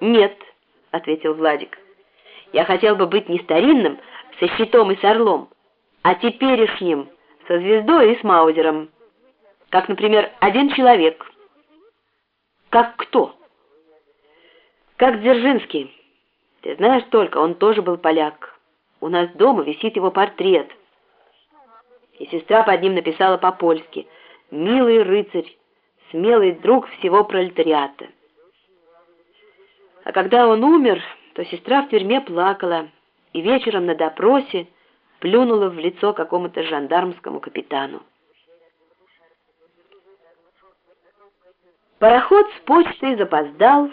«Нет», — ответил Владик. «Я хотел бы быть не старинным, со щитом и с орлом, а теперешним, со звездой и с маузером. Как, например, один человек». «Как кто?» «Как Дзержинский. Ты знаешь только, он тоже был поляк. У нас дома висит его портрет». И сестра под ним написала по-польски «Милый рыцарь, смелый друг всего пролетариата». А когда он умер, то сестра в тюрьме плакала и вечером на допросе плюнула в лицо какому-то жандармскому капитану. Пароход с почтой запоздал,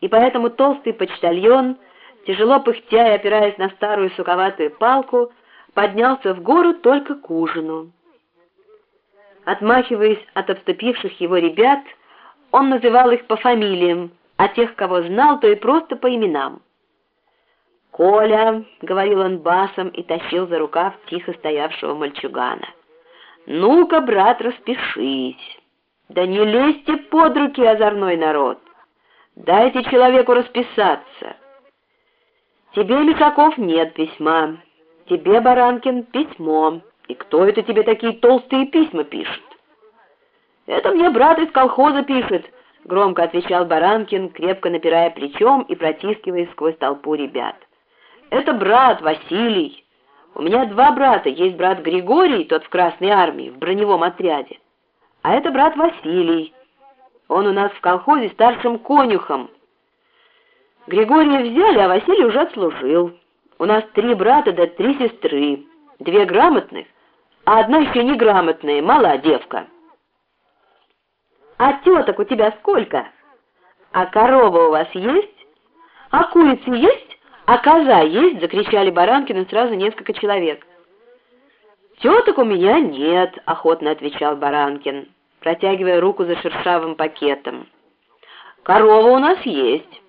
и поэтому толстый почтальон, тяжело пыхтя и опираясь на старую суковатую палку, поднялся в гору только к ужину. Отмахиваясь от обступивших его ребят, он называл их по фамилиям, а тех, кого знал, то и просто по именам. «Коля», — говорил он басом и тащил за рукав тихо стоявшего мальчугана, — «ну-ка, брат, распишись. Да не лезьте под руки, озорной народ. Дайте человеку расписаться. Тебе, Мишаков, нет письма. Тебе, Баранкин, письмо. И кто это тебе такие толстые письма пишет?» «Это мне брат из колхоза пишет», — громко отвечал Баранкин, крепко напирая плечом и протискиваясь сквозь толпу ребят. «Это брат Василий. У меня два брата. Есть брат Григорий, тот в Красной армии, в броневом отряде. А это брат Василий. Он у нас в колхозе старшим конюхом. Григория взяли, а Василий уже отслужил. У нас три брата да три сестры. Две грамотных, а одна еще неграмотная, мала девка». А теток у тебя сколько? А корова у вас есть? А курицы есть? А коза есть? Закричали Баранкины сразу несколько человек. «Теток у меня нет», — охотно отвечал Баранкин, протягивая руку за шершавым пакетом. «Корова у нас есть.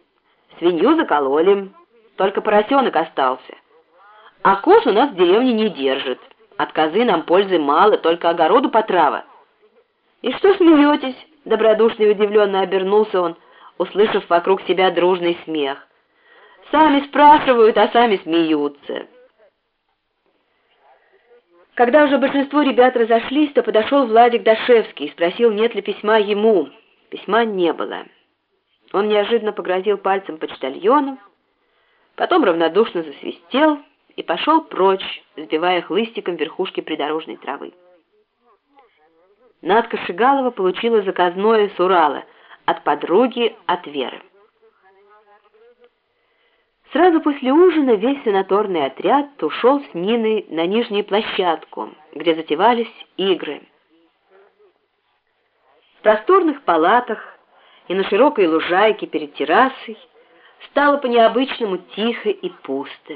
Свинью закололи. Только поросенок остался. А коз у нас в деревне не держит. От козы нам пользы мало, только огороду потрава. И что смеетесь?» Добродушно и удивленно обернулся он, услышав вокруг себя дружный смех. «Сами спрашивают, а сами смеются». Когда уже большинство ребят разошлись, то подошел Владик Дашевский и спросил, нет ли письма ему. Письма не было. Он неожиданно погрозил пальцем почтальону, потом равнодушно засвистел и пошел прочь, сбивая хлыстиком верхушки придорожной травы. Надка Шигалова получила заказное с Урала от подруги, от Веры. Сразу после ужина весь санаторный отряд ушел с Ниной на нижнюю площадку, где затевались игры. В просторных палатах и на широкой лужайке перед террасой стало по-необычному тихо и пусто.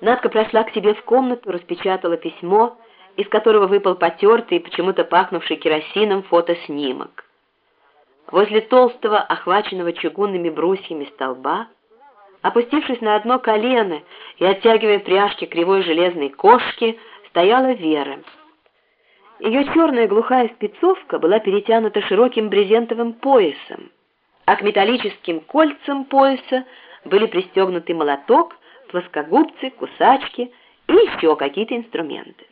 Надка прошла к себе в комнату, распечатала письмо из которого выпал потертый, почему-то пахнувший керосином фотоснимок. Возле толстого, охваченного чугунными брусьями столба, опустившись на одно колено и оттягивая пряжки кривой железной кошки, стояла Вера. Ее черная глухая спецовка была перетянута широким брезентовым поясом, а к металлическим кольцам пояса были пристегнуты молоток, плоскогубцы, кусачки и еще какие-то инструменты.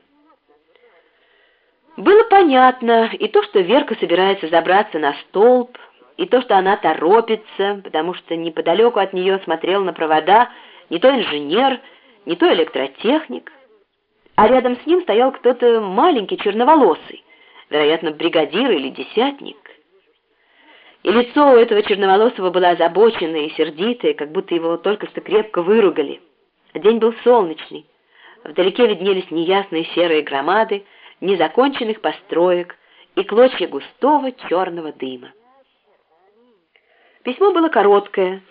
Было понятно и то, что Верка собирается забраться на столб, и то, что она торопится, потому что неподалеку от нее смотрел на провода не то инженер, не то электротехник, а рядом с ним стоял кто-то маленький, черноволосый, вероятно, бригадир или десятник. И лицо у этого черноволосого было озабоченное и сердитое, как будто его только что крепко выругали. День был солнечный, вдалеке виднелись неясные серые громады, незаконченных построек и клочья густого черного дыма. Письмо было короткое.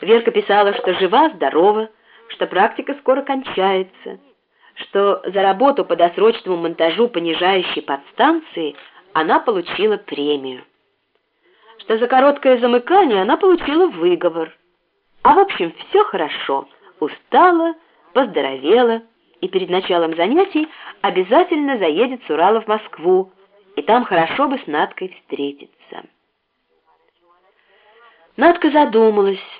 Верка писала, что жива-здорова, что практика скоро кончается, что за работу по досрочному монтажу понижающей подстанции она получила премию, что за короткое замыкание она получила выговор. А в общем, все хорошо, устала, поздоровела, и перед началом занятий обязательно заедет с Урала в Москву, и там хорошо бы с Надкой встретиться. Надка задумалась.